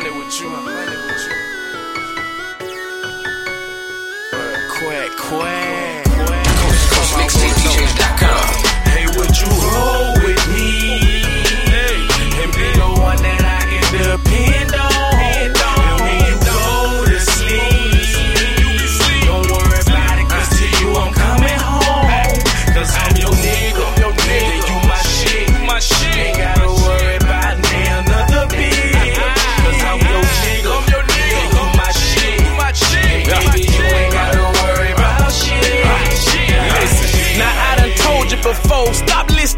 hundred with you. A hundred with you. Quack, quack.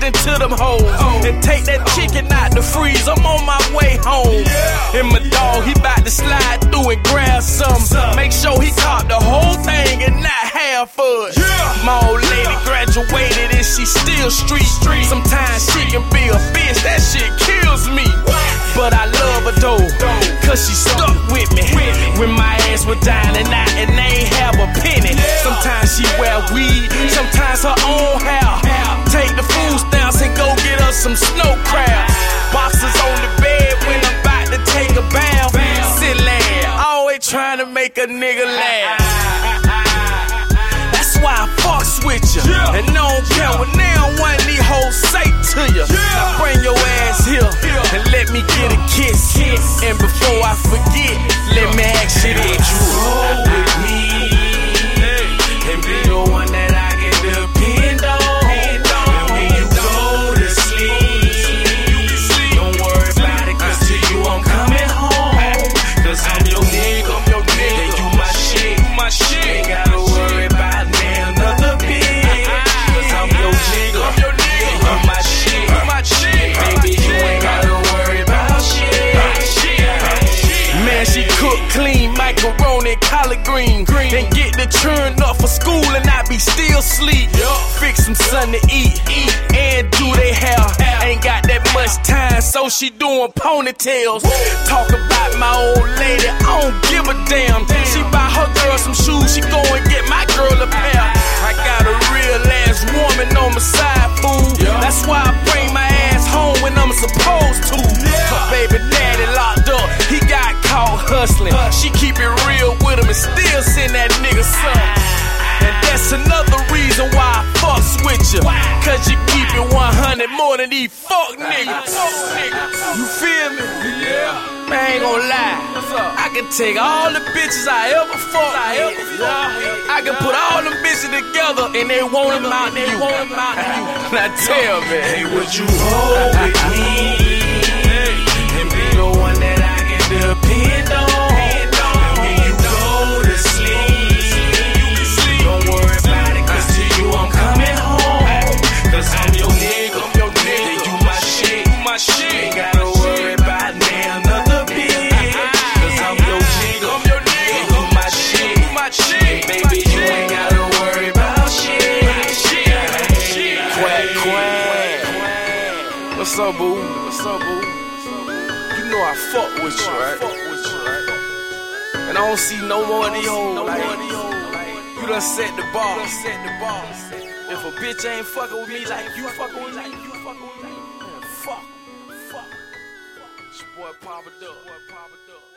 Stop listening to them hoes and take that chicken out the freeze. I'm on my way home. And my dog, he bout to slide through and grab some. Make sure he caught the whole thing and not half of it. My old lady graduated and she still street. Street. Sometimes she can be a bitch, that shit kills me. But I love her though, cause she stuck with me. When my ass was dining out and they ain't have a penny. Sometimes she wear weed, sometimes her own hair. Some snow crab. Boxes on the bed when I'm about to take a bath. Silly, always trying to make a nigga laugh. That's why I fucks with you. And I don't care what now cook clean macaroni, collard green, green. and get the churn up for school, and I be still sleep. Fix some something to eat, eat, and do they hair. Ain't got that much time, so she doing ponytails. Talk about 100 more than these fuck niggas. You feel me? Yeah. Man, I ain't gonna lie. I can take all the bitches I ever fucked. I ever fucked. I can put all them bitches together and they won't amount to you. Now tell me. Hey, would you roll with me? And be the one What's up, boo? What's up, boo? You know I fuck with you, right? And I don't see no more of these hoes. Like, you done set the bar. If a bitch ain't fucking with me like you fucking with me, you fucking with me, fuck, fuck. Your boy Papa Duck.